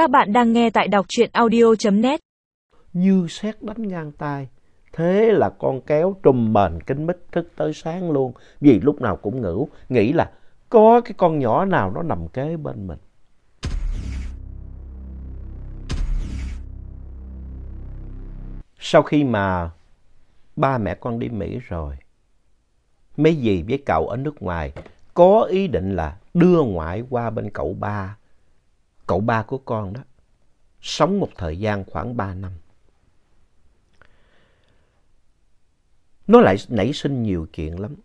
Các bạn đang nghe tại đọc truyện audio.net. Như xét đánh ngang tay. Thế là con kéo trùm mền kính mít thức tới sáng luôn. Vì lúc nào cũng ngủ, nghĩ là có cái con nhỏ nào nó nằm kế bên mình. Sau khi mà ba mẹ con đi Mỹ rồi, mấy dì với cậu ở nước ngoài có ý định là đưa ngoại qua bên cậu ba, cậu ba của con đó, sống một thời gian khoảng 3 năm. Nó lại nảy sinh nhiều chuyện lắm.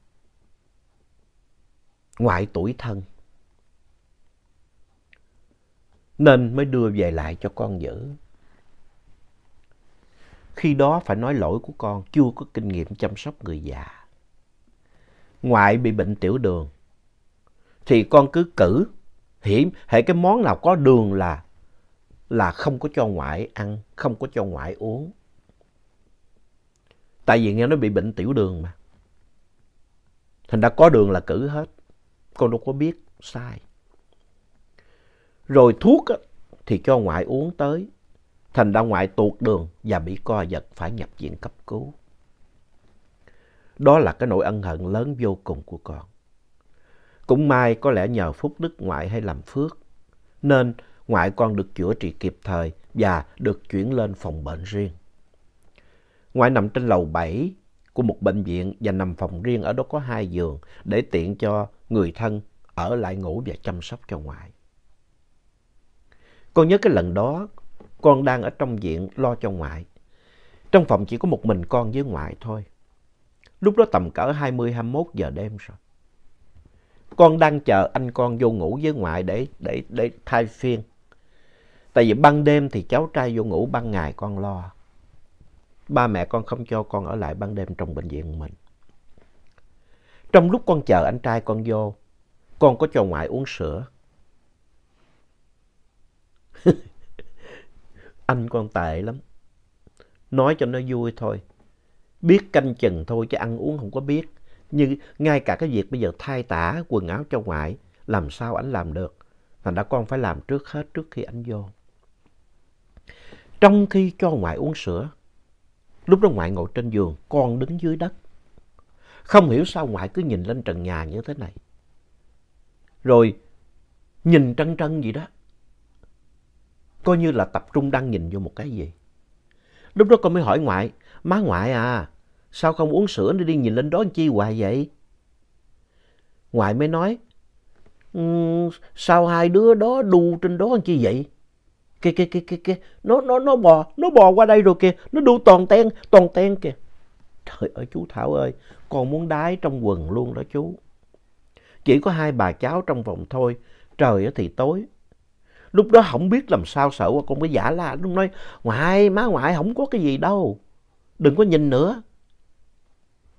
Ngoại tuổi thân. Nên mới đưa về lại cho con giữ. Khi đó phải nói lỗi của con chưa có kinh nghiệm chăm sóc người già. Ngoại bị bệnh tiểu đường. Thì con cứ cử. Hiểm, hệ cái món nào có đường là là không có cho ngoại ăn, không có cho ngoại uống. Tại vì nghe nó bị bệnh tiểu đường mà. Thành ra có đường là cử hết. Con đâu có biết sai. Rồi thuốc á, thì cho ngoại uống tới. Thành ra ngoại tuột đường và bị co giật phải nhập viện cấp cứu. Đó là cái nỗi ân hận lớn vô cùng của con. Cũng may có lẽ nhờ phúc đức ngoại hay làm phước. Nên ngoại con được chữa trị kịp thời và được chuyển lên phòng bệnh riêng. Ngoại nằm trên lầu 7 của một bệnh viện và nằm phòng riêng ở đó có hai giường để tiện cho người thân ở lại ngủ và chăm sóc cho ngoại. Con nhớ cái lần đó, con đang ở trong viện lo cho ngoại. Trong phòng chỉ có một mình con với ngoại thôi. Lúc đó tầm cỡ 20-21 giờ đêm rồi. Con đang chờ anh con vô ngủ với ngoại để, để, để thay phiên. Tại vì ban đêm thì cháu trai vô ngủ, ban ngày con lo. Ba mẹ con không cho con ở lại ban đêm trong bệnh viện mình. Trong lúc con chờ anh trai con vô, con có cho ngoại uống sữa. anh con tệ lắm. Nói cho nó vui thôi. Biết canh chừng thôi chứ ăn uống không có biết. Nhưng ngay cả cái việc bây giờ thay tả quần áo cho ngoại, làm sao anh làm được. Thành ra con phải làm trước hết trước khi anh vô. Trong khi cho ngoại uống sữa, lúc đó ngoại ngồi trên giường, con đứng dưới đất. Không hiểu sao ngoại cứ nhìn lên trần nhà như thế này. Rồi nhìn trân trân gì đó. Coi như là tập trung đang nhìn vô một cái gì. Lúc đó con mới hỏi ngoại, má ngoại à, sao không uống sữa để đi nhìn lên đó chi hoài vậy? Ngoại mới nói, um, sao hai đứa đó đu trên đó chi vậy? Kìa kìa kìa kìa kìa, nó, nó, nó bò, nó bò qua đây rồi kìa, nó đu toàn ten, toàn ten kìa. Trời ơi chú Thảo ơi, con muốn đái trong quần luôn đó chú. Chỉ có hai bà cháu trong phòng thôi, trời thì tối. Lúc đó không biết làm sao sợ con mới giả la, lúc nói, ngoại, má ngoại không có cái gì đâu, đừng có nhìn nữa.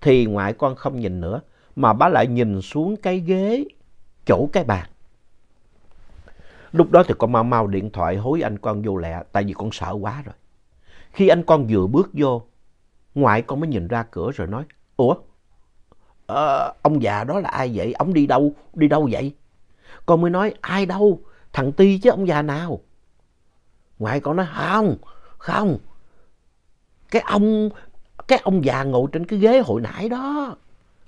Thì ngoại con không nhìn nữa, mà bá lại nhìn xuống cái ghế, chỗ cái bàn. Lúc đó thì con mau mau điện thoại hối anh con vô lẹ, tại vì con sợ quá rồi. Khi anh con vừa bước vô, ngoại con mới nhìn ra cửa rồi nói, Ủa, à, ông già đó là ai vậy? Ông đi đâu? Đi đâu vậy? Con mới nói, ai đâu? Thằng Ti chứ ông già nào? Ngoại con nói, không, không. Cái ông, cái ông già ngồi trên cái ghế hồi nãy đó.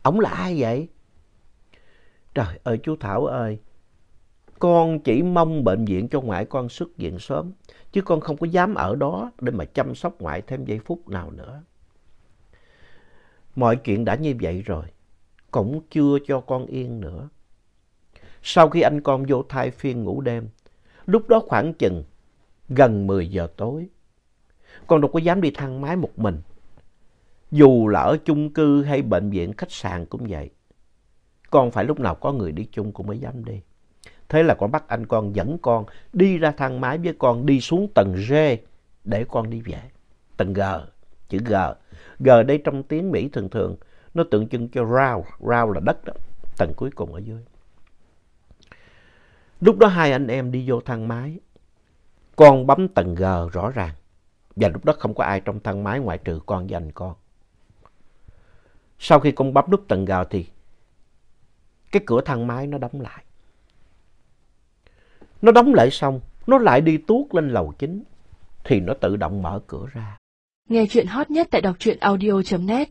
Ông là ai vậy? Trời ơi chú Thảo ơi, con chỉ mong bệnh viện cho ngoại con xuất viện sớm, chứ con không có dám ở đó để mà chăm sóc ngoại thêm giây phút nào nữa. Mọi chuyện đã như vậy rồi, cũng chưa cho con yên nữa. Sau khi anh con vô thai phiên ngủ đêm, lúc đó khoảng chừng gần 10 giờ tối, con đâu có dám đi thang máy một mình. Dù là ở chung cư hay bệnh viện khách sạn cũng vậy. Con phải lúc nào có người đi chung cũng mới dám đi. Thế là con bắt anh con dẫn con đi ra thang máy với con đi xuống tầng G để con đi về. Tầng G, chữ G. G đây trong tiếng Mỹ thường thường nó tượng trưng cho rau rau là đất đó, tầng cuối cùng ở dưới. Lúc đó hai anh em đi vô thang máy, con bấm tầng G rõ ràng. Và lúc đó không có ai trong thang máy ngoại trừ con và anh con. Sau khi con bấm nút tầng gào thì cái cửa thang máy nó đóng lại. Nó đóng lại xong, nó lại đi tuốt lên lầu chính, thì nó tự động mở cửa ra. Nghe chuyện hot nhất tại đọc truyện audio.net